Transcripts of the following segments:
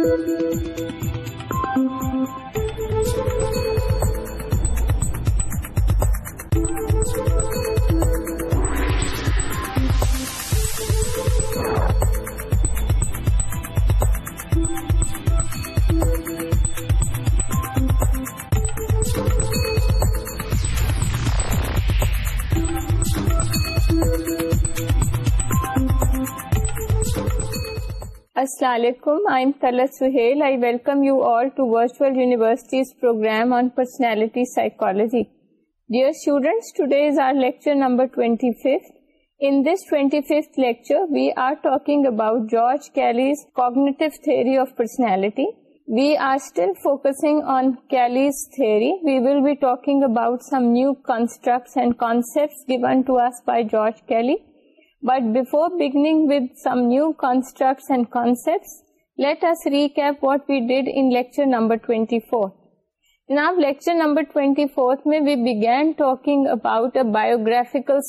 Thank you. Assalamualaikum. I'm Talat Suhail. I welcome you all to Virtual University's program on personality psychology. Dear students, today is our lecture number 25th. In this 25th lecture, we are talking about George Kelly's cognitive theory of personality. We are still focusing on Kelly's theory. We will be talking about some new constructs and concepts given to us by George Kelly. But before beginning with some new construct number twenty four جناب lecture number twenty fourth میں vegan talking about biographical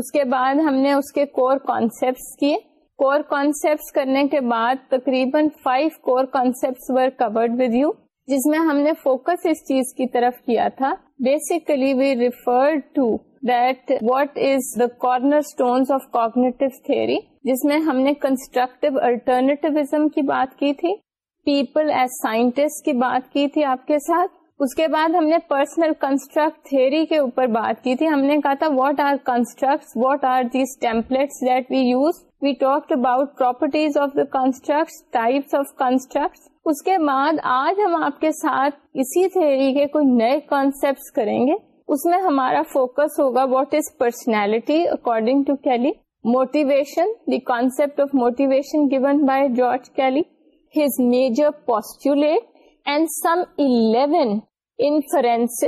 اس کے بعد ہم نے اس کے core concept کیے core concept کرنے کے بعد تقریباً five core concept were covered with you جس میں ہم نے فوکس اس چیز کی طرف کیا تھا basically we referred to what is the corner stones of cognitive theory جس میں ہم نے کنسٹرکٹیو الٹرنیٹیوزم کی بات کی تھی پیپل ایز سائنٹسٹ کی بات کی تھی آپ کے ساتھ اس کے بعد ہم نے پرسنل کنسٹرکٹ تھری کے اوپر بات کی تھی ہم نے کہا تھا what are construct what are these templates that we use we talk about properties of the construct types of construct اس کے بعد آج ہم آپ کے ساتھ اسی تھری کے کوئی نئے کانسپٹ کریں گے اس میں ہمارا فوکس ہوگا what is personality according to Kelly motivation the concept of motivation given by George Kelly his major postulate and some eleven inference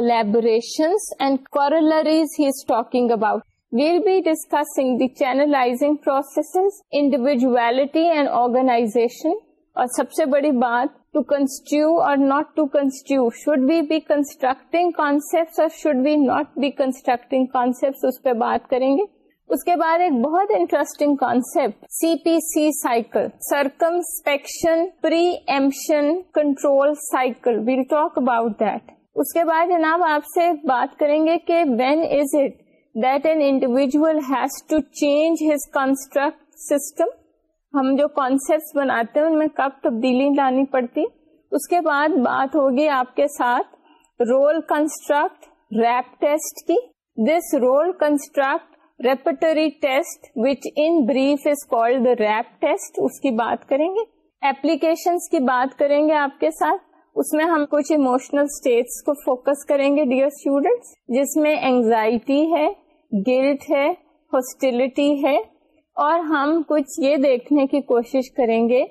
elaboration and corollaries he is talking about we'll be discussing the channelising process individuality and organization اور سب سے بڑی بات to construe اور not to construe should be be constructing concept اور should be not be constructing concept اس پہ بات کریں گے اس کے بعد ایک بہت interesting concept C P C cycle circumspection preemption control cycle we'll talk about that اس کے بعد جناب آپ سے بات کریں گے کہ when is it that an individual has to change his construct system ہم جو کانسیپٹ بناتے ہیں ان میں کب تبدیلی لانی پڑتی اس کے بعد بات ہوگی آپ کے ساتھ رول کنسٹرکٹ ریپ ٹیسٹ کی this role construct repertory test which in brief is called rep test اس کی بات کریں گے ایپلیکیشن کی بات کریں گے آپ کے ساتھ اس میں ہم کچھ اموشنل اسٹیٹس کو فوکس کریں گے ڈیئر اسٹوڈینٹس جس میں اینگزائٹی ہے گلٹ ہے ہاسٹیلٹی ہے اور ہم کچھ یہ دیکھنے کی کوشش کریں گے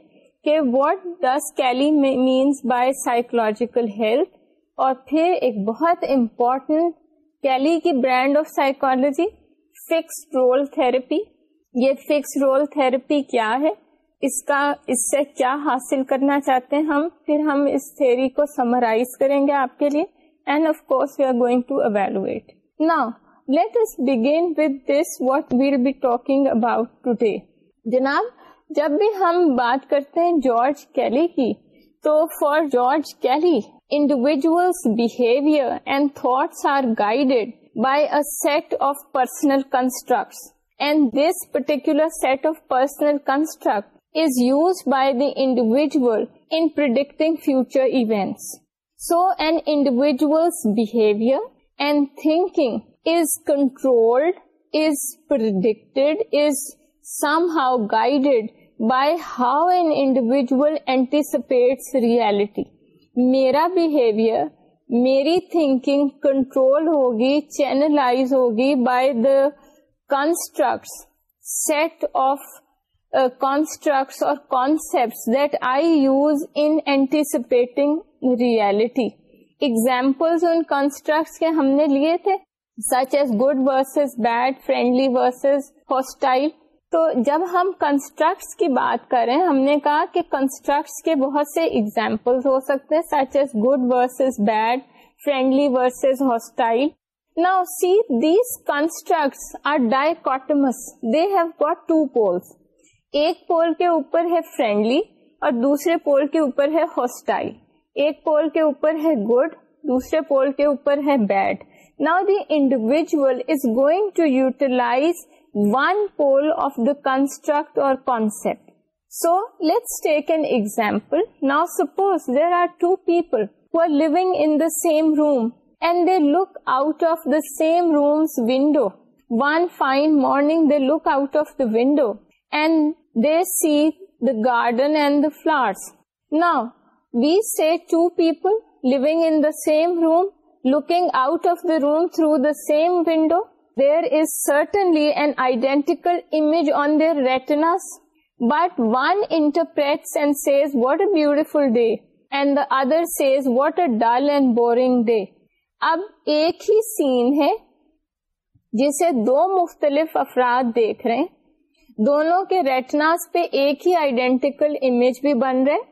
کہ what dish Kelly means by psychological health اور پھر ایک بہت امپورٹنٹ کیلی کی brand of psychology fixed role therapy یہ فکس رول تھراپی کیا ہے اس کا اس سے کیا حاصل کرنا چاہتے ہیں ہم پھر ہم اس تھیری کو سمرائز کریں گے آپ کے لیے and of course we are going to evaluate نا let's begin with this what we'll be talking about today جناب جب بھی ہم بات کرتے ہیں جارج کیلی کی تو for George Kelly individual behaviour and thoughts are guided by a set of personal construct and this particular set of personal construct is used by the individual in predicting future events so and individual behaviour and thinking میری control ہوگی channelise ہوگی by the construct set of constructs اور ہم نے لیے تھے such as good versus bad friendly versus hostile. تو جب ہم کنسٹرکٹس کی بات کریں ہم نے کہا کہ کنسٹرکٹس کے بہت سے ایگزامپل ہو سکتے ہیں such as good versus bad friendly versus hostile نا see these constructs are die they have got two poles ایک پول کے اوپر ہے فرینڈلی اور دوسرے پول کے اوپر ہے ہاسٹائل ایک پول کے اوپر ہے گڈ دوسرے پول کے اوپر ہے bad Now the individual is going to utilize one pole of the construct or concept. So let's take an example. Now suppose there are two people who are living in the same room and they look out of the same room's window. One fine morning they look out of the window and they see the garden and the flowers. Now we say two people living in the same room looking out of the room through the same window there is certainly day and does what a dull and boring day اب ایک ہی سین ہے جسے دو مختلف افراد دیکھ رہے دونوں کے ریٹناز پہ ایک ہی آئیڈینٹیکل امیج بھی بن رہے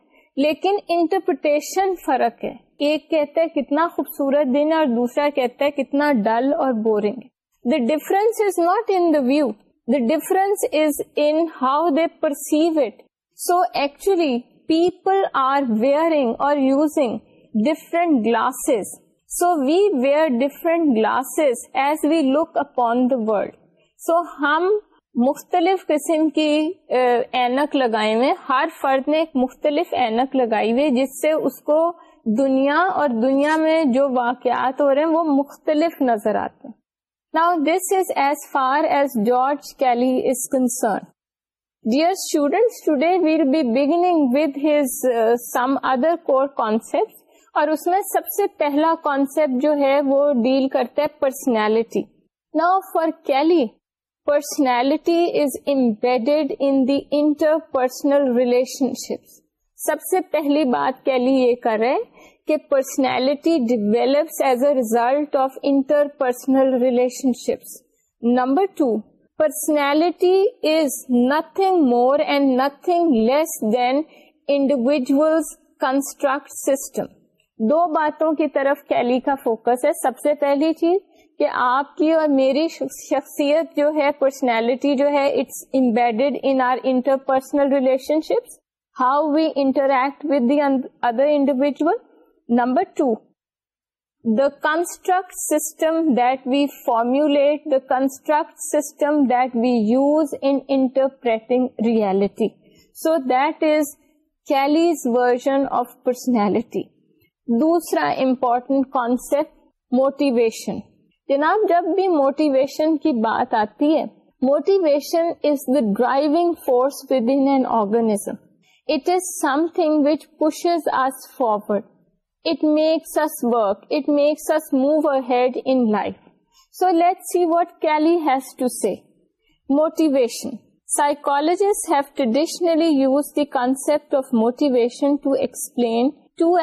لیکن انٹرپریٹیشن فرق ہے ایک کہتا ہے کتنا خوبصورت دن اور دوسرا کہتا ہے کتنا ڈل اور boring the difference is not in the view the difference is in how they perceive it so actually people are wearing اور using different glasses so we wear different glasses as we look upon the world سو ہم مختلف قسم کی اینک لگائے ہوئے ہر فرد نے ایک مختلف اینک لگائی ہوئی جس سے اس کو دنیا اور دنیا میں جو واقعات ہو رہے ہیں وہ مختلف نظر آتے ہیں now this is as far as George Kelly is concern dear students today we'll be beginning with his some other core concept اور اس میں سب سے پہلا کانسیپٹ جو ہے وہ ڈیل کرتا ہے پرسنالٹی نا for Kelly personality is embedded in the interpersonal relationships سب سے پہلی بات کیلی یہ کر رہے کہ personality develops as a result of interpersonal relationships number two personality is nothing more and nothing less than individual construct system دو باتوں کی طرف کیلی کا فوکس ہے سب سے پہلی چیز کہ آپ کی اور میری شخصیت جو ہے پرسنالٹی جو ہے it's embedded in our interpersonal relationships how we interact with the other individual number two the construct system they formulate the construct system they use interpreting reality so that is Kelly's version of personality دوسرا important concept motivation جناب جب بھی motivation کی بات آتی ہے motivation is the driving force with organism to explain two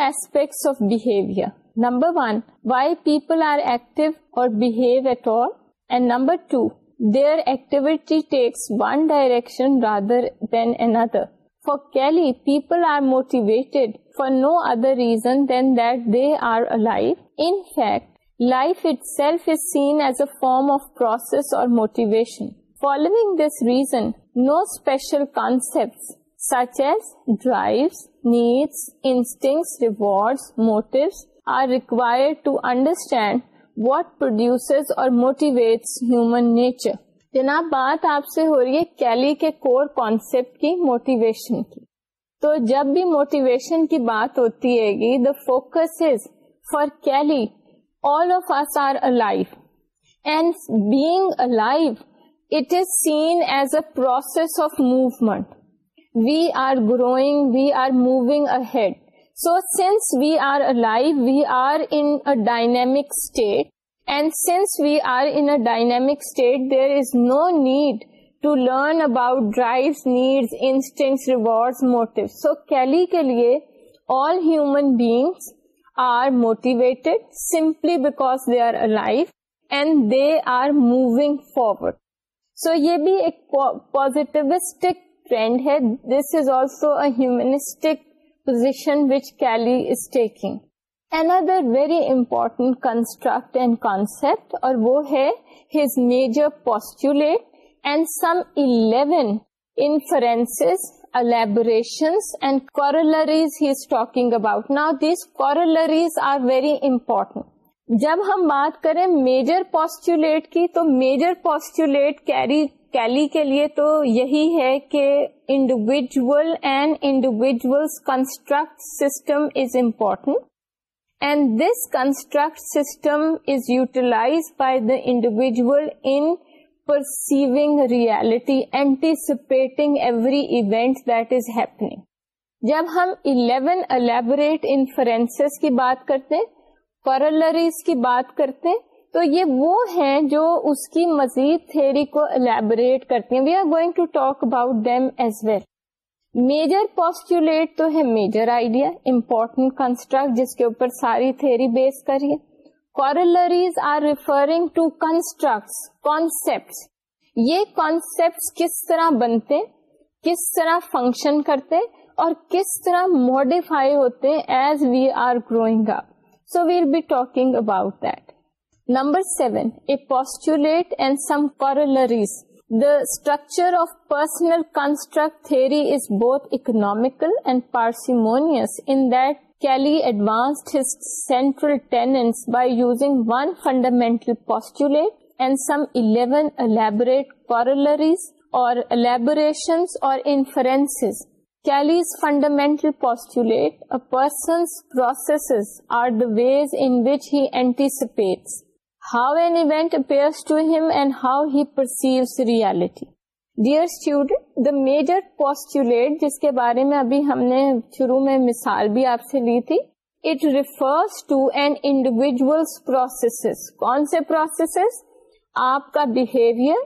aspects number one why people are active or number two their activation rather than another people are motivate for no other reason life following this reason no special concept such as drive needs instinct reward motive are required to understand what produce اور motivates جناب بات آپ سے ہو رہی ہے Kelly کے core concept کی موٹیویشن کی تو جب بھی موٹیویشن کی بات ہوتی ہے گی the focus is for Kelly all of us are and being alive it is seen as a process of movement we are growing we are moving ahead so since we are alive we are in dynamic state and since we are in dynamic state there is no need to learn about drive need instinct reward so Kelly کے لیے all human beings are motivated simply because they are alive and they are moving forward so یہ بھی ایک پوزیٹوسٹک trend ہے دس is also automatic position ولی is taking another very important construct and concept اور وہ ہے his major postulate and some 11 inferences elaborations and corollaries he is talking about now these corollaries are very important جب ہم بات کریں major postulate کی تو major postulate carry کیلی کے لیے تو یہی ہے کہ individual and individuals construct system is important construct system is utilise by the individual in reality, anticipating every event that is happening جب ہم 11 الیبوریٹ inferences کی بات کرتے corollaries کی بات کرتے تو یہ وہ ہیں جو اس کی مزید theory کو الیبوریٹ کرتے ہیں we are going to talk about them as well major postulate تو ہے میجر آئیڈیا امپورٹنٹ کنسٹرکٹ جس کے اوپر ساری تھیری بیس کریے corollaries are referring to construct concept یہ کانسپٹ کس طرح بنتے کس طرح فنکشن کرتے اور کس طرح ماڈیفائی ہوتے as we are growing up so we'll be talking about that number seven a postulate and some corollaries The structure of personal construct theory is both economical and parsimonious in that Kelly advanced his central tenets by using one fundamental postulate and some 11 elaborate corollaries or elaborations or inferences. Kelly's fundamental postulate, a person's processes are the ways in which he anticipates, how an event appear how he perceives reality ڈیئرس the major post جس کے بارے میں ابھی ہم نے شروع میں مثال بھی آپ سے لی تھی it refers to an individual process کون سے پروسیس آپ کا بہیویئر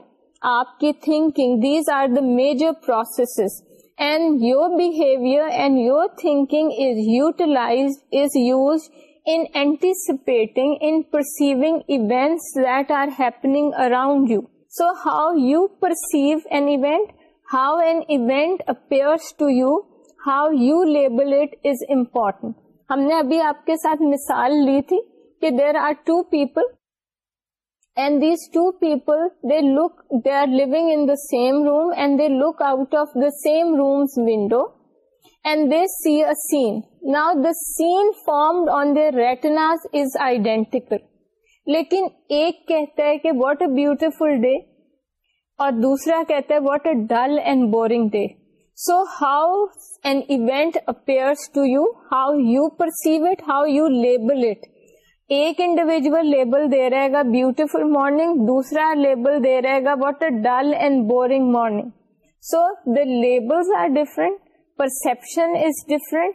آپ کی thinking these are the major process and your behaviour and your thinking is utilise is use ہاؤب it is important ہم نے ابھی آپ کے ساتھ مثال لی تھی کہ there are two people and these two people they لے آر لوگ in the same room and they look out of the same room window and they see a scene now the scene formed on the retinas is identical لیکن ایک کہتا ہے کہ what a beautiful day اور دوسرا کہتا ہے what a dull and boring day so how an event appear to you how you perceive it how you label it ایک انڈیویجل لیبل دے رہے گا بیوٹیفل مارننگ دوسرا لیبل دے رہے گا what a dull and boring morning so those are different perception is different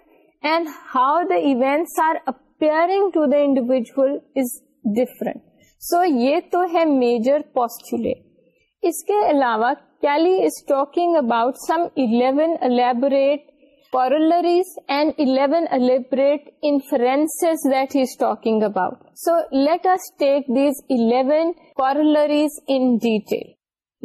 and how the events are appearing to the individual is different so یہ تو ہے میجر پوسٹ اس کے علاوہ از talking about some eleven elaborate 11 and eleven that he that talking talking about so let take these eleven corollaries in detail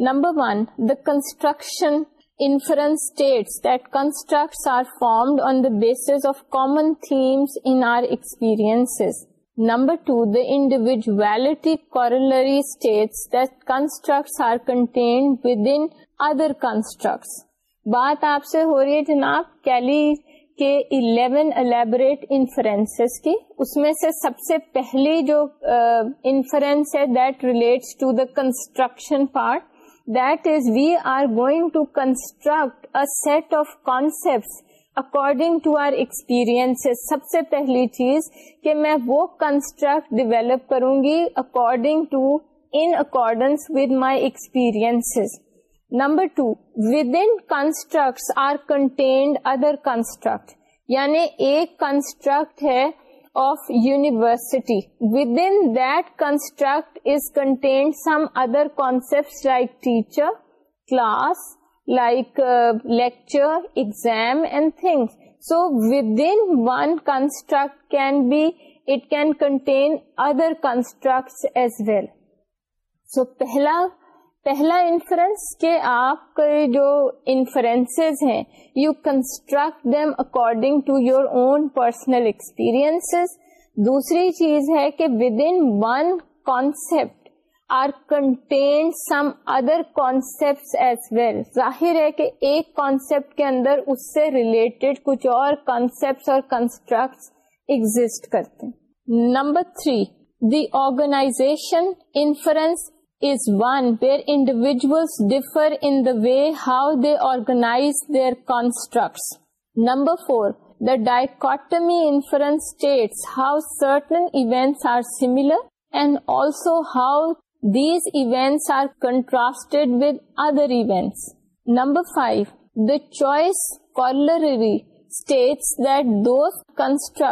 number one the construction inference states that constructs are formed on the basis of common themes in our experiences. Number two, the individuality corollary states that constructs are contained within other constructs. بات آپ سے ہو رہی ہے جناب Kelly کے 11 elaborate inference کی اس میں سے سب سے پہلی جو انفرنس ہے that relates to the construction part we are going to construct set of concept according to our experience سب سے پہلی چیز کہ میں وہ کنسٹرکٹ ڈیویلپ کروں گی according to in accordance with my experience number two with in construct are contained other construct یعنی ایک کنسٹرکٹ ہے of university. Within that construct is contained some other concepts like teacher, class, like uh, lecture, exam and things. So within one construct it can contain other constructs as well. So pehla پہلا inference کے آپ کے جو inference ہیں you construct them according to your own personal experience دوسری چیز ہے کہ with in one concept are contained some other concept as well ظاہر ہے کہ ایک کانسپٹ کے اندر اس سے ریلیٹڈ کچھ اور کانسپٹ اور کنسٹرکٹ ایگزٹ کرتے number three the organization inference is one where individuals differ in the way how they organize their constructs. Number 4, the dichotomy inference states how certain events are similar and also how these events are contrasted with other events. Number 5, the choice corollary number six the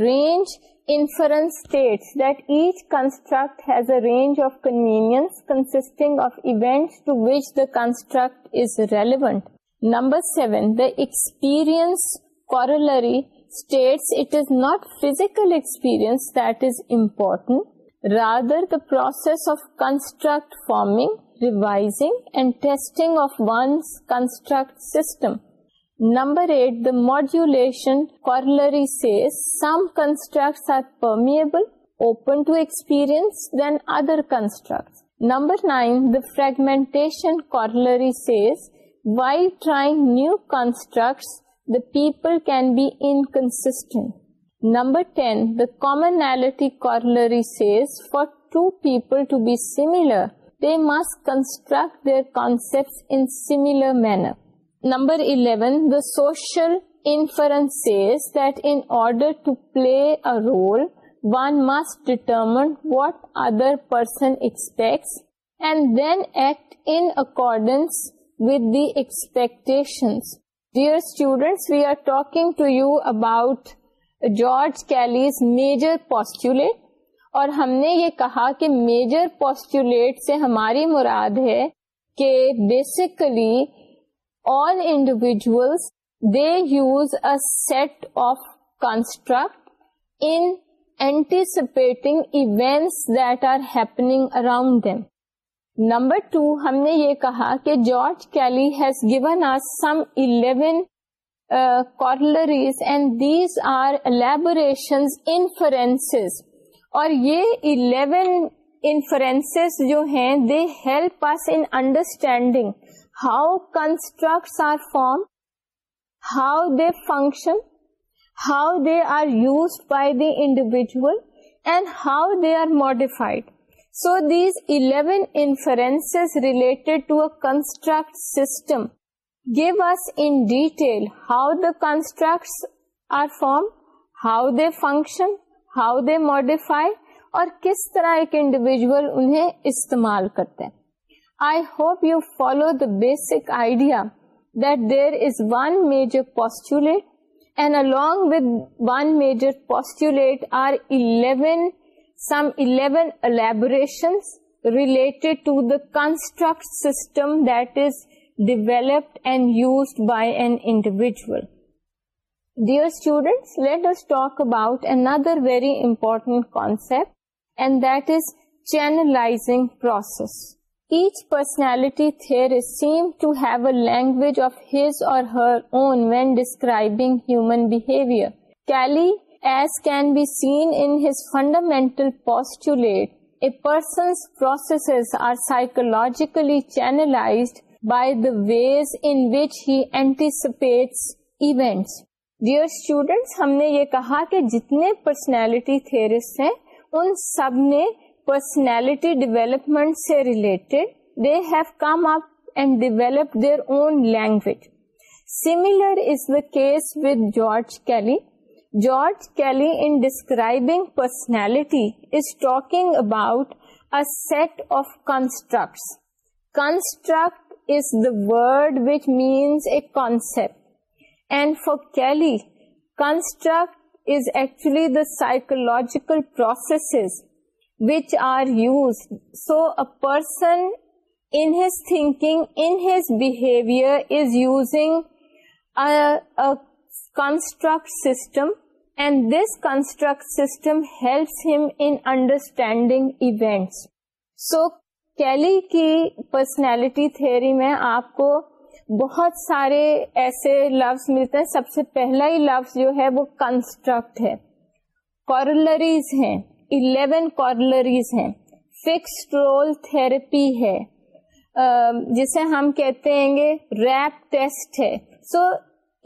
رینجرنس that each construct has a range of convenience consisting of event construct is relevant number seven the experience corollary state it is not physical experience that is important Rather, the process of construct forming, revising and testing of one's construct system. Number 8, the modulation corollary says some constructs are permeable, open to experience than other constructs. Number 9, the fragmentation corollary says while trying new constructs, the people can be inconsistent. Number 10, the commonality corollary says for two people to be similar, they must construct their concepts in similar manner. Number 11, the social inference says that in order to play a role, one must determine what other person expects and then act in accordance with the expectations. Dear students, we are talking to you about George Kelly's major postulate اور ہم نے یہ کہا کہ major postulate سے ہماری مراد ہے کہ basically all they use a set of construct in anticipating events that are happening around them number two ہم نے یہ کہا کہ George Kelly given a some eleven corollaries and these are elaborations inference اور یہ الیون جو ہیں they help us understanding how constructs are form how they function how they are use by the individual and how they are modified so these eleven انفرینس related to a construct system بس in detail how the construct how they function how they modify اور کس طرح ایک انڈیویژل انہیں استعمال کرتے I hope you follow the basic idea that there is one major post and along with one major post are eleven some eleven elaboration relate to the construct system these developed and used by an individual. Dear students, let us talk about another very important concept, and that is channelizing process. Each personality theorist seems to have a language of his or her own when describing human behavior. Kelly, as can be seen in his fundamental postulate, a person's processes are psychologically channelized by the ways in which he anticipates event dear students ہم نے یہ کہا کہ جتنے personality in سب نے personality development سے related they have come up and develop their own language similar is the case with George Kelly George Kelly in describing personality is talking about it of constructs construct is the word which means a concept. And for Kelly, construct is actually the psychological processes which are used. So a person in his thinking, in his behavior is using a construct system, and this construct system helps him in understanding events. So Kelly کی personality theory میں آپ کو بہت سارے ایسے لفظ ملتے ہیں سب سے پہلا ہی لفظ جو ہے وہ کنسٹرکٹ ہے کارلریز ہیں الیون کارلریز ہیں فکس رول تھراپی ہے جسے ہم کہتے ہیں گے ریپ ٹیسٹ ہے so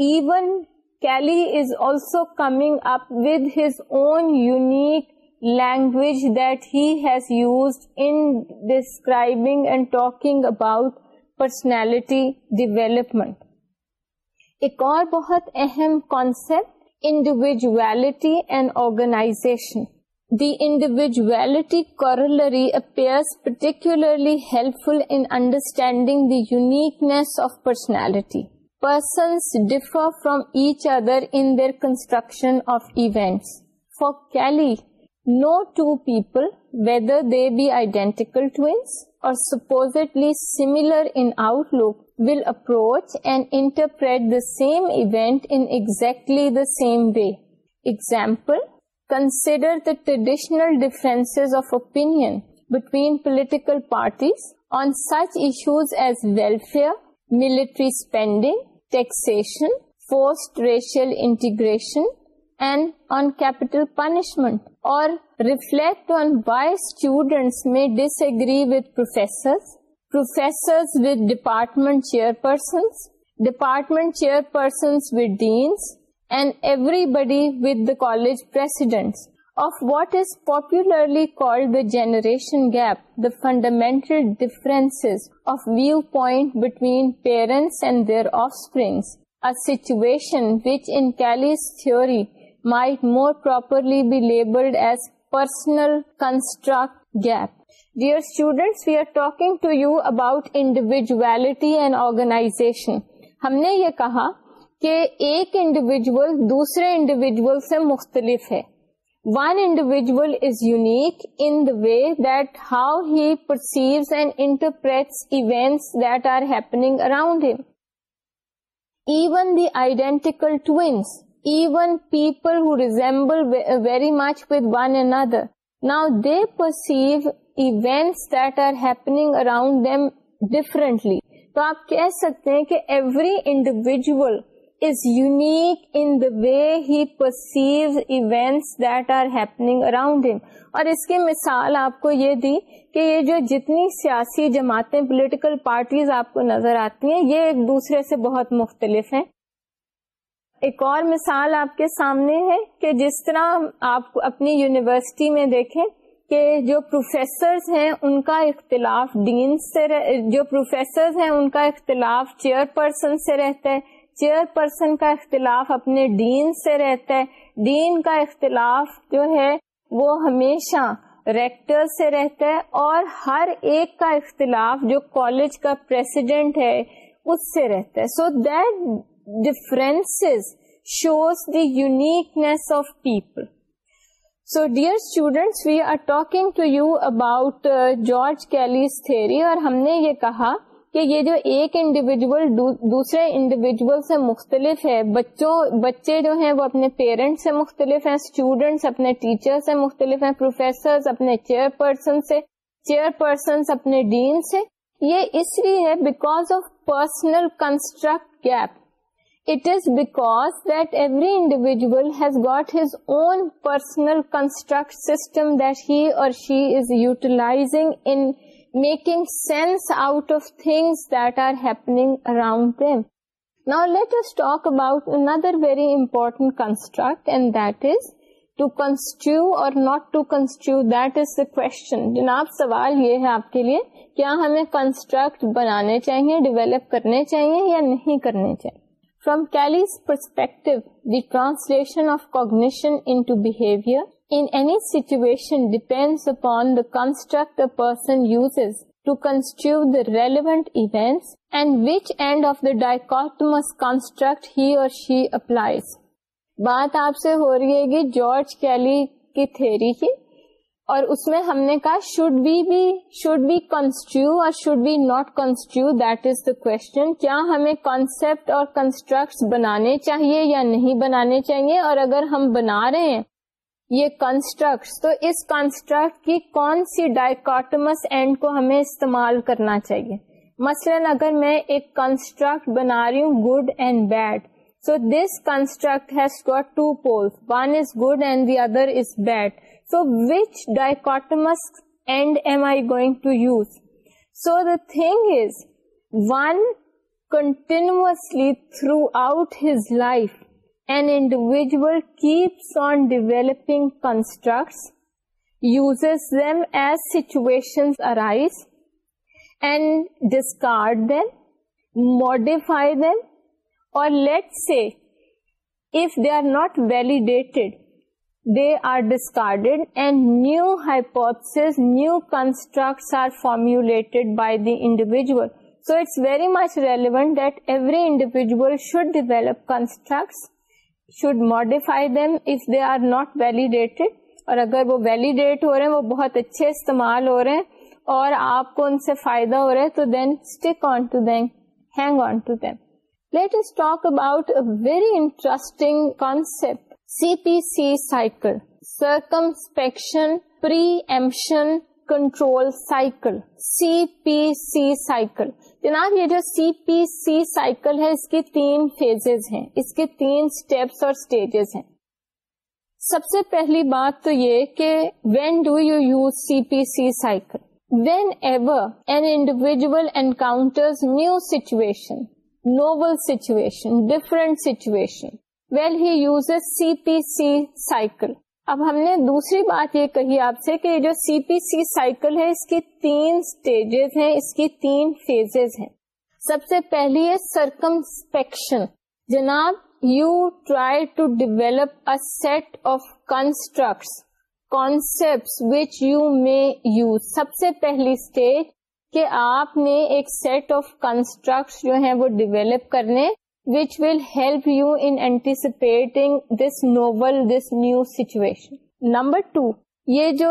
even Kelly is also coming up with his own unique language that has use in describing and talk about personality development ایک اور بہت اہم concept individuality and organisation the individuality corollary appear particularly helpful understanding the uniqueness of personality persons differ from each other in construction of events for Kelly no two people, whether they be identical twins or supposedly similar in outlook, will approach and interpret the same event in exactly the same way. Example, consider the traditional differences of opinion between political parties on such issues as welfare, military spending, taxation, forced racial integration, punishment اور department chair Perth داج پرلیڈ generation gap the fundamental difference of view point between parents and their offering situation Kelly's theory might more properly be labelled as personal construct we are talking to you about individuality and organisation ہم نے یہ کہا کہ ایک individual دوسرے individual سے مختلف ہے one individual is unique in the way that how he identical identical even people who resemble very much with one another now they perceive event that are happening around differently تو آپ کہہ سکتے ہیں کہ every individual is unique in the way he perceive events that are happening around ہم اور اس کی مثال آپ کو یہ دی کہ یہ جو جتنی سیاسی جماعتیں پولیٹیکل پارٹیز آپ کو نظر آتی ہیں یہ ایک دوسرے سے بہت مختلف ہیں ایک اور مثال آپ کے سامنے ہے کہ جس طرح آپ اپنی یونیورسٹی میں دیکھیں کہ جو پروفیسرز ہیں ان کا اختلاف ڈین سے جو پروفیسرز ہیں ان کا اختلاف چیئر پرسن سے رہتا ہے چیئر پرسن کا اختلاف اپنے ڈین سے رہتا ہے ڈین کا اختلاف جو ہے وہ ہمیشہ ریکٹر سے رہتا ہے اور ہر ایک کا اختلاف جو کالج کا پریسیڈنٹ ہے اس سے رہتا ہے so that differences shows the uniqueness of people so dear students we are talking to you about George کیلیوری اور ہم نے یہ کہا کہ یہ جو ایک انڈیویجل دوسرے انڈیویژل سے مختلف ہے بچوں بچے جو ہیں وہ اپنے پیرنٹس سے مختلف ہیں اسٹوڈینٹس اپنے ٹیچر سے مختلف ہیں پروفیسر اپنے چیئر پرسن سے چیئر پرسنس اپنے ڈین سے یہ اس لیے ہے because of personal construct gap it is back that every individual has got his own personal construct system there she is utilise in making sense out of thing that are happening around them now let us talk about another very important construct and that is to construe اور not to construe that is ocean جناب سوال یہ ہے آپ کے لیے کیا ہمیں کنسٹرکٹ بنانے چاہیے ڈیویلپ کرنے چاہیے یا نہیں کرنے چاہیے From Kelly's perspective, the translation of cognition into behavior in any situation depends upon the construct a person uses to construe the relevant events and which end of the dichotomous construct he or she applies. بات آپ سے ہو رہی ہے کہ George Kelly کی theory کی اور اس میں ہم نے کہا should be should be or اور should be not that is the question کیا ہمیں concept اور constructs بنانے چاہیے یا نہیں بنانے چاہیے اور اگر ہم بنا رہے ہیں یہ constructs تو اس کنسٹرکٹ کی کون سی ڈائکاٹمس اینڈ کو ہمیں استعمال کرنا چاہیے مثلا اگر میں ایک کنسٹرکٹ بنا رہی ہوں good and bad so this construct has got two poles one is good and the other is bad So which dichotomous end am I going to use? So the thing is, one continuously throughout his life, an individual keeps on developing constructs, uses them as situations arise, and discard them, modify them, or let's say, if they are not validated, they are discarded and new hypothesis, new constructs are formulated by the individual. So it's very much relevant that every individual should develop constructs, should modify them if they are not validated. اور اگر وہ validate ہو رہے ہیں وہ بہت اچھے استعمال ہو رہے ہیں اور آپ کو ان سے فائدہ ہو رہا ہے تو then stick on to then hang on to them let us talk about very interesting concept C P C cycle preemption control cycle C P C cycle جناب یہ جو سی پی سی سائیکل ہے اس کی تین phases ہیں اس کے تین اسٹیپس اور سٹیجز ہیں سب سے پہلی بات تو یہ کہ when do you use C P C cycle whenever an individual encounter new situation novel situation different situation well he use a C P C cycle اب ہم نے دوسری بات یہ کہی آپ سے کہ جو سی پی سی سائیکل ہے اس کی تین اسٹیجز ہیں اس کی تین فیزز ہیں سب سے پہلی ہے سرکمسپیکشن جناب you try to develop set of constructs concept which you may use سب سے پہلی اسٹیج کہ آپ نے ایک سیٹ آف کنسٹرکٹس جو ہیں وہ ڈیویلپ کرنے which will help you anticipating this novel this new situation number two یہ جو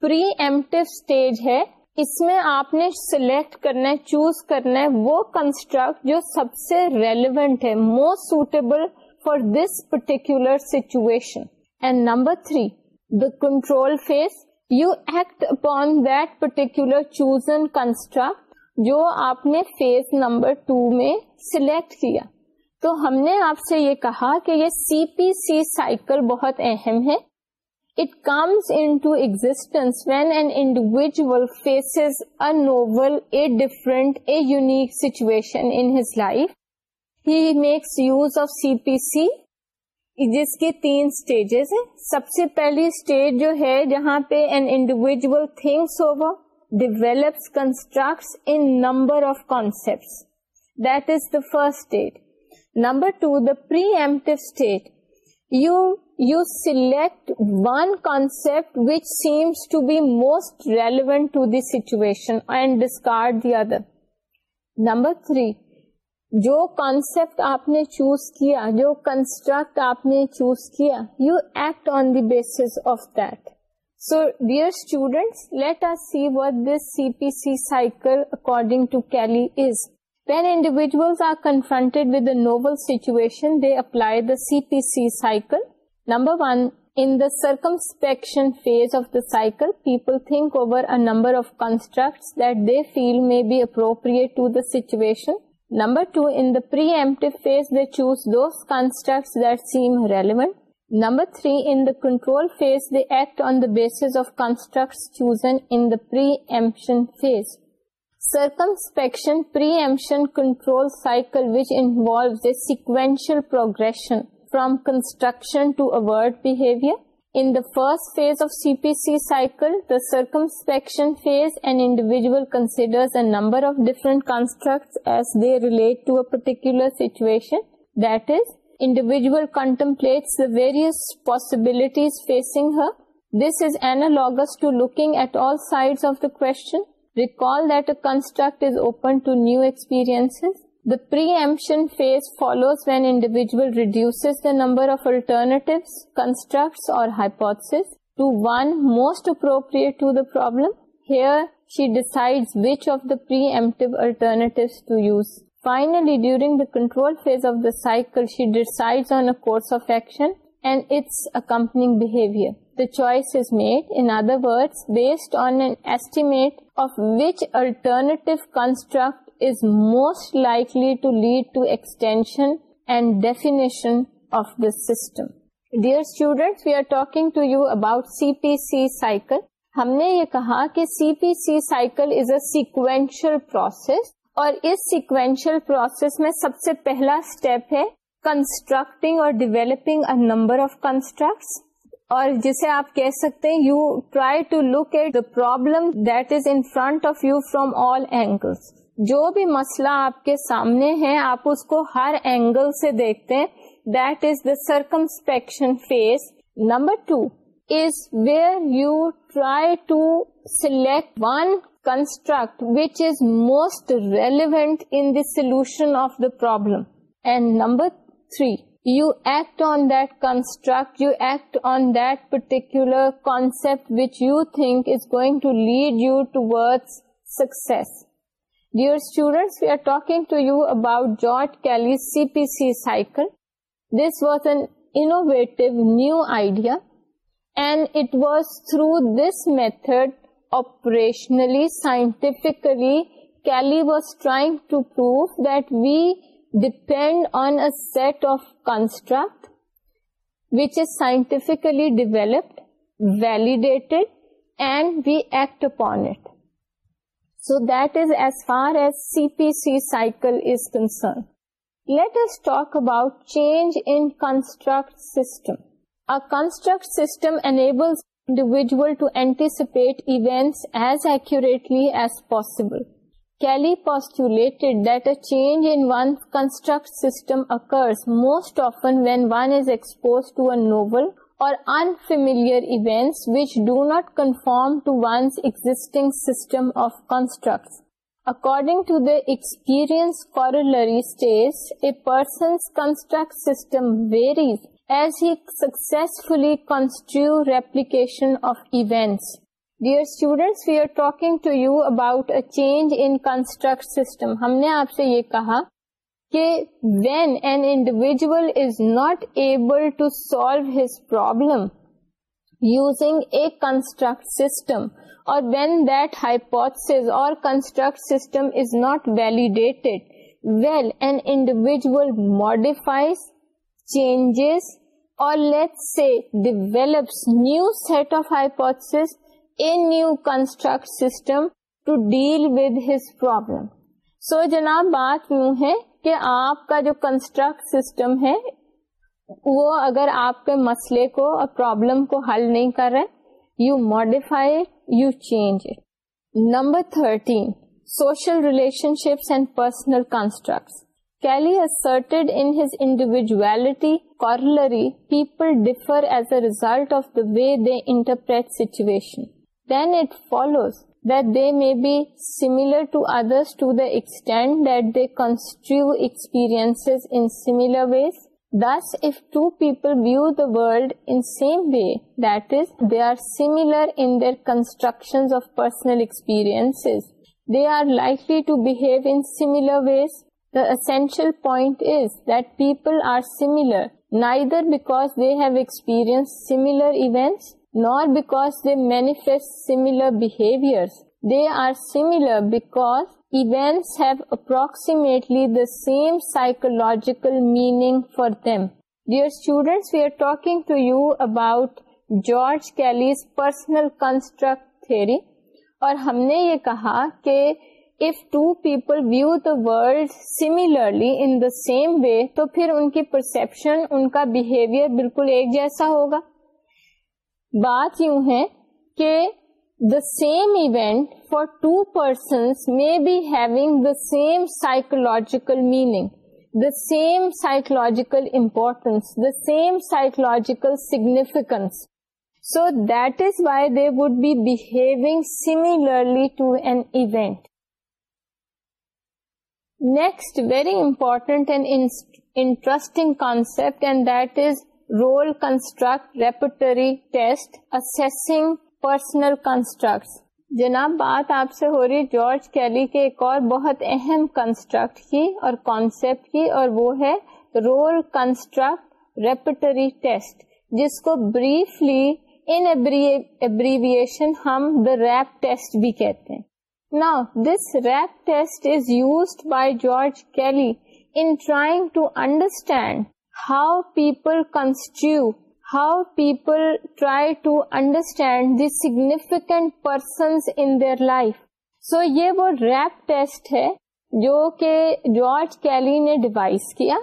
پری ایمٹیو اسٹیج ہے اس میں آپ نے سلیکٹ کرنا ہے چوز کرنا ہے وہ کنسٹرکٹ جو سب سے ریلیونٹ ہے most suitable for this particular situation and number three the control phase you act upon that particular chosen construct جو آپ نے فیز نمبر ٹو میں سلیکٹ کیا تو ہم نے آپ سے یہ کہا کہ یہ سی پی سی سائیکل بہت اہم ہے it comes in to existence when an individual faces a novel a different a unique situation in his life he makes use of C P C جس کی تین اسٹیجز ہیں سب سے پہلی اسٹیج جو ہے جہاں پہ an individual thinks over develops construct in number of concept that is the first stage number two the پری state. State you you select one concept which seems to be most relevant to situation and and discard the other number three جو concept آپ نے choose کیا جو construct آپ نے choose کیا you act on the base of that so dear students let are see what this C P C cycle according to Kelly is number two N the choose دوسٹرکٹس cycle progression from construction situation that is individual possibilities facing her this is اینال کو Recall that a construct is open to new experiences. The preemption phase follows when individual reduces the number of alternatives, constructs or hypotheses to one most appropriate to the problem. Here she decides which of the preemptive alternatives to use. Finally, during the control phase of the cycle, she decides on a course of action and its accompanying behavior. the choice is made. In other words, based on an estimate of which alternative construct is most likely to lead to extension and definition of the system. Dear students, we are talking to you about CPC cycle. ہم نے یہ کہا کہ C P C cycle is a sequential process اور اس sequential process میں سب سے پہلا اسٹیپ ہے کنسٹرکٹنگ اور ڈیولپنگ نمبر آف کنسٹرکٹس اور جسے آپ کہہ سکتے ہیں you try to look at the problem that is in front of you from all angle جو بھی مسئلہ آپ کے سامنے ہے آپ اس کو ہر اینگل سے دیکھتے ہیں that is the circumspection phase number two is where you try to select one construct which is most relevant in the solution of the problem and number three you act on that construct, you act on that particular concept which you think is going to lead you towards success. Dear students, we are talking to you about George Kelly's CPC cycle. This was an innovative new idea, and it was through this method, operationally, scientifically, Kelly was trying to prove that we depend on a set of construct which is scientifically developed, validated, and we act upon it. So that is as far as CPC cycle is concerned. Let us talk about change in construct system. A construct system enables individual to anticipate events as accurately as possible. Kelly postulated that a change in one's construct system occurs most often when one is exposed to a novel or unfamiliar events which do not conform to one's existing system of constructs. According to the experience corollary states, a person's construct system varies as he successfully construes replication of events. Dear students we are talking to you about construct system ہم نے آپ سے یہ کہا کہ develops new set of hypothesis new construct system to deal with his problem so جناب بات یوں ہے کہ آپ کا جو کنسٹرکٹ سسٹم ہے وہ اگر آپ کے مسئلے کو اور پرابلم کو حل نہیں کر رہے you modify it you change it number thirteen social relationships and personal construct Kelly he asserted in his individuality corollary people differ as a result of the way interpret situation then it follows that they may be similar to others to the extent that they construe experiences in similar ways. Thus, if two people view the world in same way, that is, they are similar in their constructions of personal experiences, they are likely to behave in similar ways. The essential point is that people are similar, neither because they have experienced similar events not back the manifest سیملرس they are similar بیکوزرٹلیم دیس we are talking to you about George کیلیسنل construct theory اور ہم نے یہ کہا کہ if two people view the world similarly in the same way تو پھر ان کی پرسپشن ان کا بہیویئر بالکل ایک جیسا ہوگا بات یوں ہے کہ the same event for two persons may be having the same psychological meaning the same psychological importance the same psychological significance so that is why they would be behaving similarly to an event next very important and interesting concept and that is role construct repertory test assessing personal construct جناب بات آپ سے ہو رہی George Kelly کے ایک اور بہت اہم کنسٹرکٹ کی اور کانسیپٹ کی اور وہ ہے رول کنسٹرکٹ ریپٹری ٹیسٹ جس کو بریفلی ان ہم دا ریپ ٹیسٹ بھی کہتے ہیں نا this rep test is used by George Kelly in trying to understand how people construe how people try to understand the significant persons in their life so یہ وہ rape test ہے جو کہ George کیلی نے ڈیوائس کیا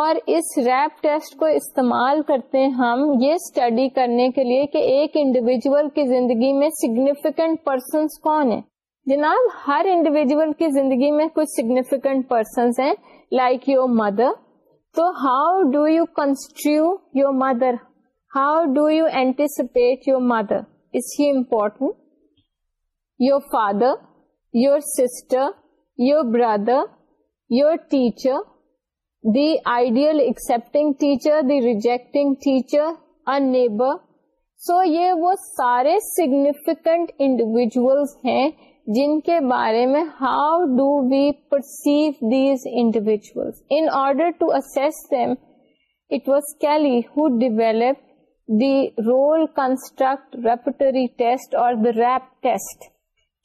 اور اس rep test کو استعمال کرتے ہیں ہم یہ اسٹڈی کرنے کے لیے کہ ایک انڈیویجل کی زندگی میں سیگنیفیکینٹ پرسنس کون ہیں جناب ہر انڈیویجل کی زندگی میں کچھ سگنیفیکینٹ پرسنس ہیں لائک یور مدر تو how do you construe your mother how do you anticipate your mother is he important your father your sister your brother your teacher the ideal accepting teacher the rejecting teacher a neighbour so یہ وہ سارے significant individuals ہیں جن کے بارے میں how do we perceive these individual in order to it was Kelly who develop the role construct repertory test اور the rep test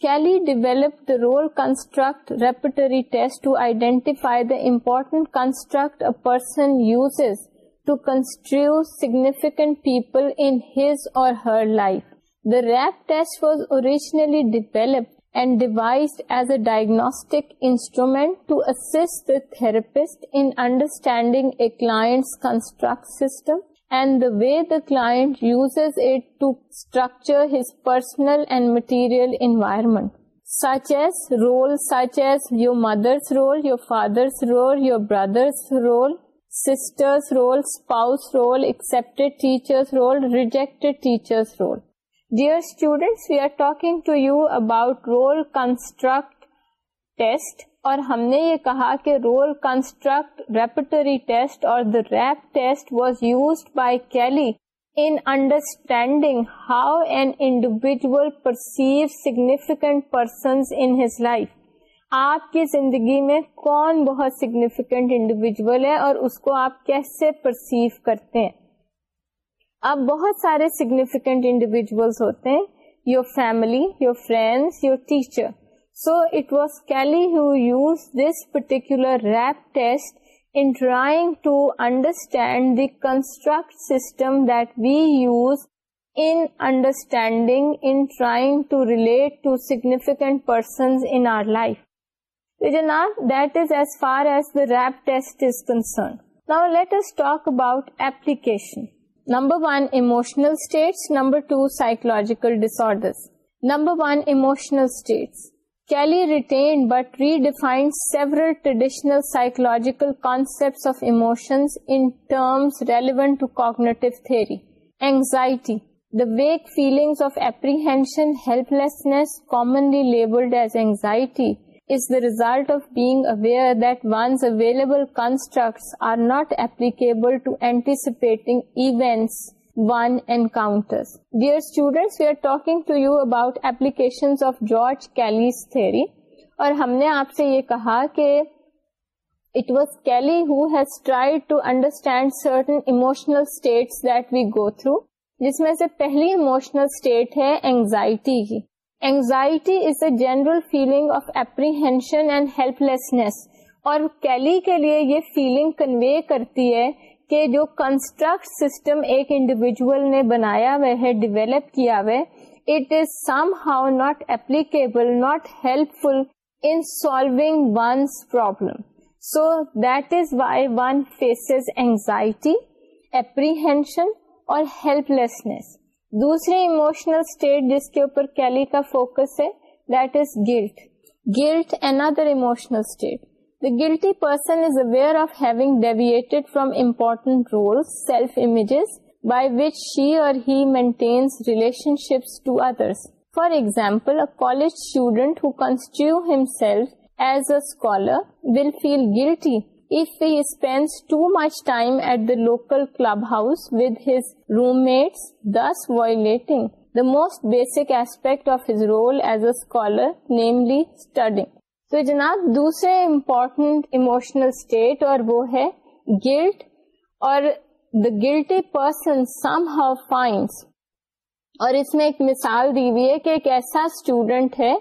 Kelly develop the role construct repertory test to identify the important construct person use to construe significant people in his or her life The RAP test was originally developed and devised as a diagnostic instrument to assist the therapist in understanding a client's construct system and the way the client uses it to structure his personal and material environment, such as roles such as your mother's role, your father's role, your brother's role, sister's role, spouse role, accepted teacher's role, rejected teacher's role. Dear students we are talking to you role role construct اور ہم نے یہ کہا کہ role construct repertory test اور the rep test was use by Kelly understanding how an individual perceive significant person in his life آپ کی زندگی میں کون بہت سگنیفیکینٹ انڈیویجل ہے اور اس کو آپ کیسے پرسیو کرتے ہیں اب بہت سارے سگنیفیکینٹ انڈیویجلس ہوتے ہیں your family your friends your teacher so it was Kelly who use this particular rep test in trying to understand the construct system that we use understanding to relate to significant person life نال that is as far as the rep test is concerned Now, let us talk about application. Number one one disordered states Kelly rate but redefine several traditional psychological relevant to cognitive تھے anxiety The vague feelings of apprehension, helplessness, commonly labeled as anxiety, result of being aware that ones available construct are not applicable to anticipating events one اینکا their students we are talking to you about application of George کیلیری اور ہم نے آپ سے یہ کہا کہ it was Kelly has try to understand certain emotional states that we go through جس میں سے پہلی اموشنل اسٹیٹ ہے anxiety Anxiety is a general feeling of apprehension and help اور کیلی کے لیے یہ فیلنگ کنوے کرتی ہے کہ جو کنسٹرکٹ سسٹم ایک انڈیویجل نے بنایا ہوا ہے ڈیویلپ کیا ہوا ہے it is somehow not applicable not helpful in solving once problem so that is why one faces anxiety apprehension اور ہیلپ لیسنیس دوسری اموشنل اسٹیٹ جس کے اوپر کیلی کا فوکس ہے that is guilt guilt state guilty person is aware of having having deviated important important self images by which she or he maintains relation relationships to others. For example a student who who ہم himself as a scholar will feel guilty if he spends too much time at the local clubhouse with his roommates, thus violating the most basic aspect of his role as a scholar, namely studying. So, Janat, دوسرے important emotional state اور وہ ہے guilt اور the guilty person somehow finds اور اس میں ایک مثال دی ہوئی ہے کہ ایک ایسا اسٹوڈینٹ ہے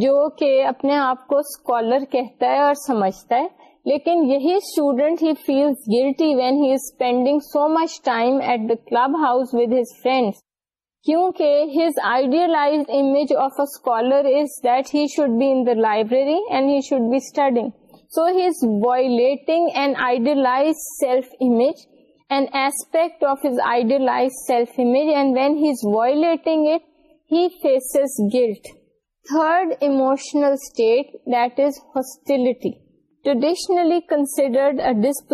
جو کہ اپنے آپ کو اسکالر کہتا ہے اور سمجھتا ہے لیکن یہی student he feels guilty when he is spending so much time at the club house with his friends کیونکہ his idealize image of a scholar is that he should be in the library and he should be studying so he is violating and idealize self image and aspect of his idealize self image and when he is violating it he faces guilt third emotional state that is hostility traditionally considered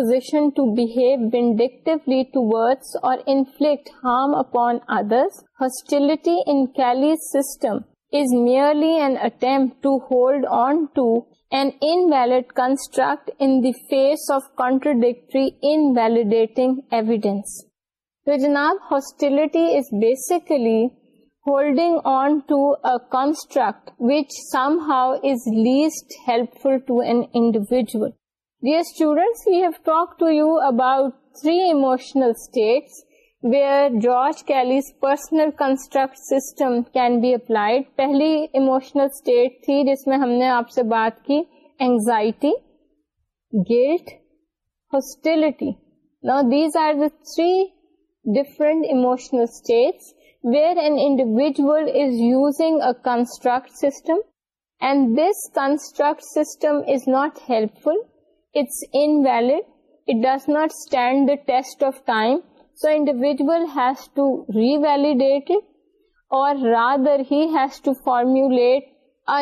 in Kelly system is nearly and attempt to hold on to an and construct in face of contradictory invalidating evidence جناب hostility is basically holding on to a construct which somehow is least helpful to an individual dear student we have talk to you about three emotional state where George Kelly personal construct system can be applied پہلی emotional اسٹیٹ تھی جس میں ہم نے آپ سے بات کی anxiety guilt hostility these are the three different emotional states where an individual is using a construct system and this construct system is not helpful and it does not stand the test of time so انڈیویژلڈیٹ اور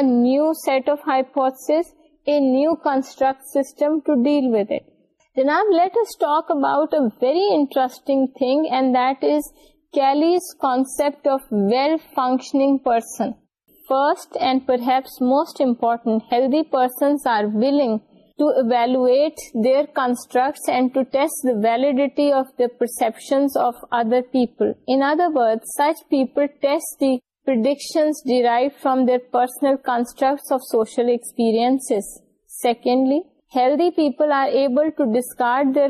new set of hype new construct system to deal جناب let us talk اباؤٹرسٹ Kelly's concept of well-functioning person. First and perhaps most important, healthy persons are willing to evaluate their constructs and to test the validity of the perceptions of other people. In other words, such people test the predictions derived from their personal constructs of social experiences. Secondly, healthy people are able to discard their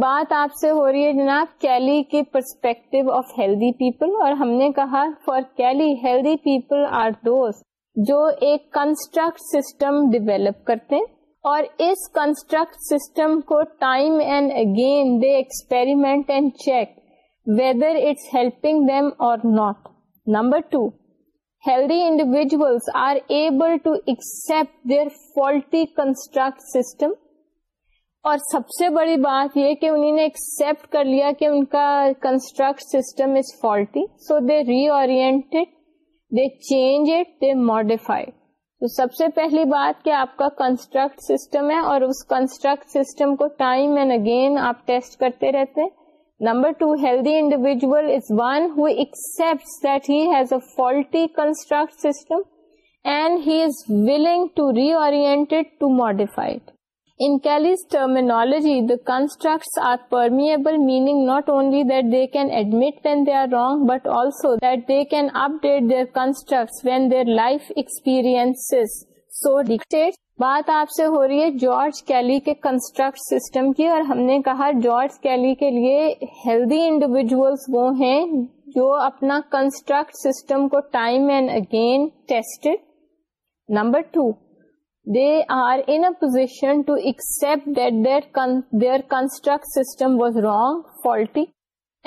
بات ری سے ہو رہی ہے جناب Kelly کی perspective of healthy people اور ہم نے کہا for Kelly healthy people are those جو ایک کنسٹرکٹ سسٹم ڈیویلپ کرتے ہیں اور اس کنسٹرکٹ سسٹم کو time and again they experiment and check whether it's helping them or not number two healthy individuals are able to accept their faulty construct system اور سب سے بڑی بات یہ کہ انہیں ایکسپٹ کر لیا کہ ان کا construct system is faulty so they ری اور ماڈیفائی تو سب سے پہلی بات کہ آپ کا کنسٹرکٹ سسٹم ہے اور اس کنسٹرکٹ سسٹم کو ٹائم اینڈ اگین آپ ٹیسٹ کرتے رہتے ہیں Number 2, healthy individual is one who accepts that he has a faulty construct system and he is willing to reorient it to modify it. In Kelly's terminology, the constructs are permeable, meaning not only that they can admit when they are wrong, but also that they can update their constructs when their life experiences so dictate. بات آپ سے ہو رہی ہے George Kelly کے construct system کی اور ہم نے کہا جارج کیلی کے لیے ہیلدی انڈیویجلس وہ ہیں جو اپنا کنسٹرکٹ سسٹم کو time and again test number two they are in position to accept that their construct system was wrong faulty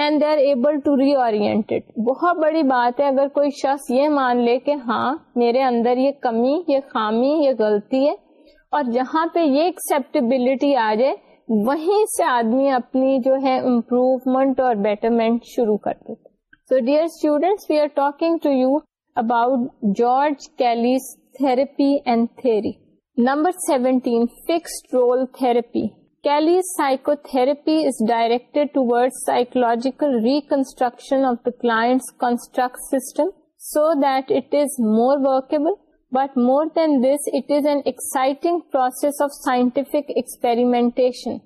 and they are able to reoriented بہت بڑی بات ہے اگر کوئی شخص یہ مان لے کہ ہاں میرے اندر یہ کمی یہ خامی یہ غلطی ہے اور جہاں پہ یہ ایکسپٹیبلٹی آ جائے وہیں سے آدمی اپنی جو ہے امپروومنٹ اور بیٹرمنٹ شروع کر دیتا so dear students we are talking to you about George Kelly's therapy and theory number seventeen fixed role therapy Kelly's psychotherapy is directed towards psychological reconstruction of the client's construct system so that it is more workable. But more than this, it is an exciting process of scientific experimentation.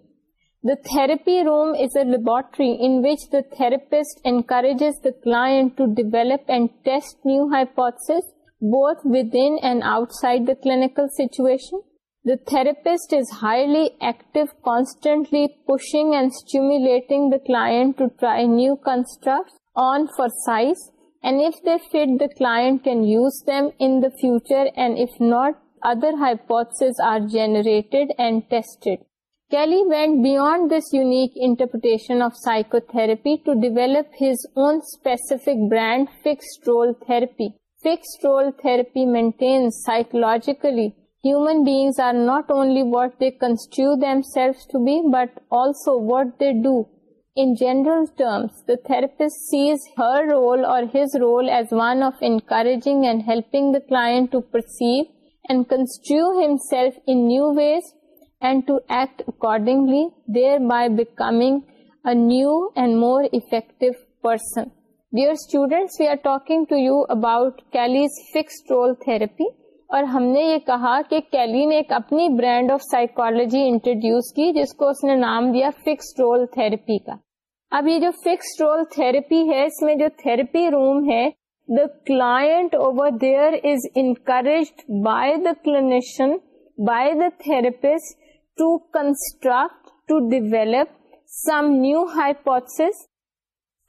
The therapy room is a laboratory in which the therapist encourages the client to develop and test new hypotheses, both within and outside the clinical situation. Therapist is highly active constantly pushing and steam the client new کنسٹرک آن فارس they fit the client can use them in the future Kelly went beyond this unique interpretation of psychotherapy to develop his own specific brand fix role therapy fix role therapy مینٹینجیکلی human beings are not only what they construe themselves to be, but also what they do. In general terms, the therapist sees her role or his role as one of encouraging and helping the client to perceive and construe himself in new ways and to act accordingly, thereby becoming a new and more effective person. Dear students, we are talking to you about Kelly's fixed role therapy. اور ہم نے یہ کہا کہ Kelly نے ایک اپنی brand of psychology introduce کی جس کو اس نے نام دیا فکس رول تھرپی کا اب یہ جو فکس رول تھرپی ہے اس میں جو تھرپی روم ہے the client over there is encouraged by the clinician by the therapist to construct to develop some new ہائیپوس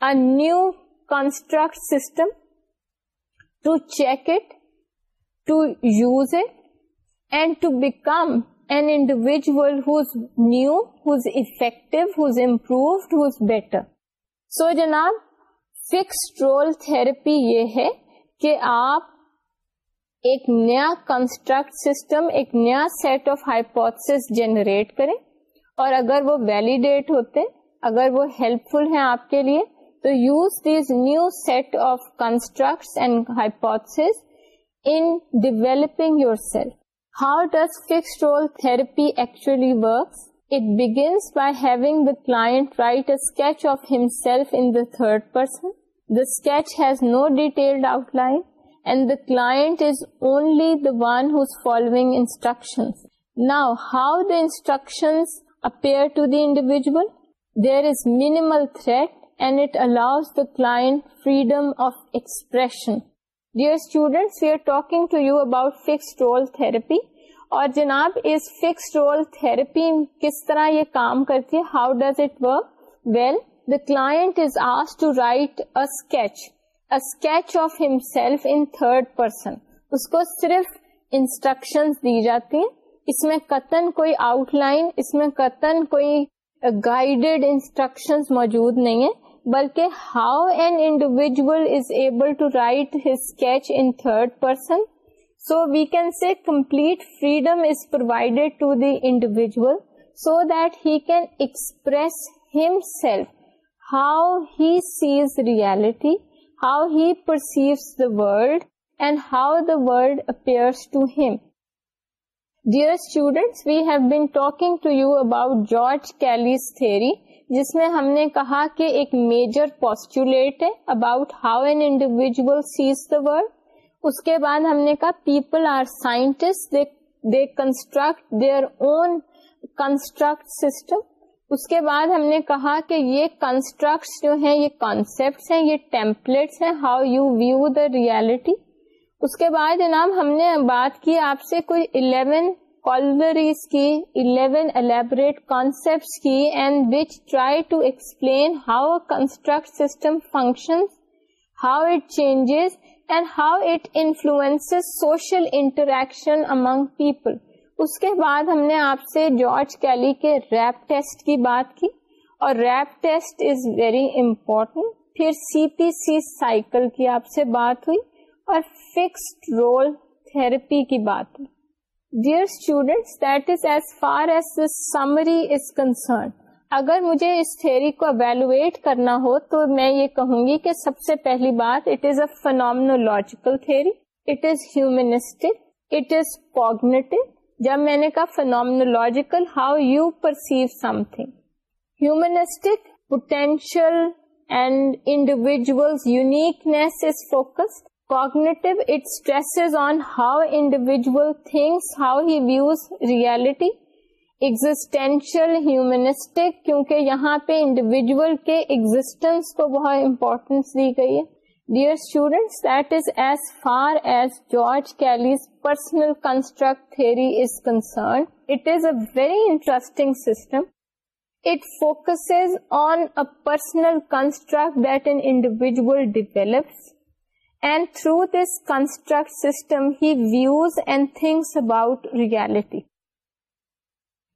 a new construct system to check it to use a and to become an individual better so جناب fix role therapy یہ ہے کہ آپ ایک نیا construct system ایک نیا set of hypotheses generate کریں اور اگر وہ ویلیڈیٹ ہوتے اگر وہ ہیلپ فل ہیں آپ کے لیے تو use these new set of constructs and ہائیپوتس in developing yourself. How does fixed role therapy actually works? It begins by having the client write a sketch of himself in the third person. The sketch has no detailed outline and the client is only the one who's following instructions. Now, how the instructions appear to the individual? There is minimal threat and it allows the client freedom of expression. Dear students we are talking to you about fix role therapy اور جناب اس fix role therapy کس طرح یہ کام کرتی ہے how does it work well the is آس ٹو رائٹ اچھا sketch of himself in third person اس کو صرف انسٹرکشن دی جاتی ہیں اس میں قطن کوئی آؤٹ لائن اس میں قطن کوئی گائیڈیڈ انسٹرکشن موجود نہیں ہے बल्कि how an individual is able to write his sketch in third person. So we can say complete freedom is provided to the individual so that he can express himself, how he sees reality, how he perceives the world, and how the world appears to him. Dear students, we have been talking to you about George Kelly's theory جس میں ہم نے کہا کہ ایک major postulate ہے about how an individual sees the world اس کے بعد ہم نے کہا people are scientist they construct their own construct system اس کے بعد ہم نے کہا کہ یہ کنسٹرکٹس جو ہیں یہ کانسیپٹس ہیں یہ ٹیمپلیٹس ہیں how you view the reality اس کے بعد جناب ہم نے بات کی آپ سے کوئی کالوریز کی الیون الیبریٹ کانسپٹ کی and which try to explain how construct system function how it changes and how it influence social interaction among people اس کے بعد ہم نے آپ سے جارج کیلی کے ریپ ٹیسٹ کی بات کی اور rep test is very important پھر سی پی سی سائیکل کی آپ سے بات ہوئی اور فکسڈ رول تھراپی کی بات ہوئی dear students that is as far as summary is concern اگر مجھے اس تھیری کو اویلویٹ کرنا ہو تو میں یہ کہوں گی کہ سب سے پہلی بات it is a phenomenological theory it is humanistic it is cognitive جب میں نے کہا phenomenological how you perceive something humanistic potential and individual uniqueness is focused گنی stress on how individual thinks how he views reality existential humanistic کیونکہ یہاں پہ individual کے existence کو بہت امپورٹینس دی گئی dear student that is as far as George Kelly's personal construct theory is concerned it is a very interesting system it focus on a personal construct that an individual develop and through this construct system he views and thinks about reality.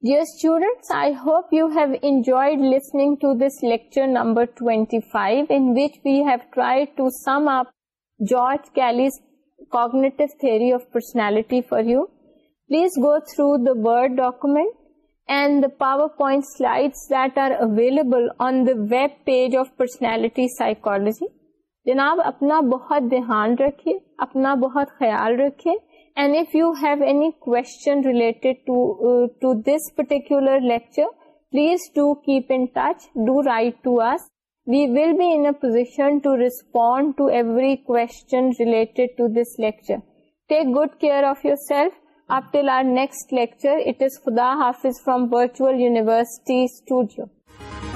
Dear students, I hope you have enjoyed listening to this lecture number 25, in which we have tried to sum up George Kelly's cognitive theory of personality for you. Please go through the Word document and the PowerPoint slides that are available on the web page of Personality Psychology. جناب اپنا بہت دھیان رکھے اپنا بہت خیال رکھے and if you have any question related to this particular lecture please do keep in touch do write to us we will be in a position to respond to every code care of yourself up till our next lecture it is خدا حافظ from virtual university to you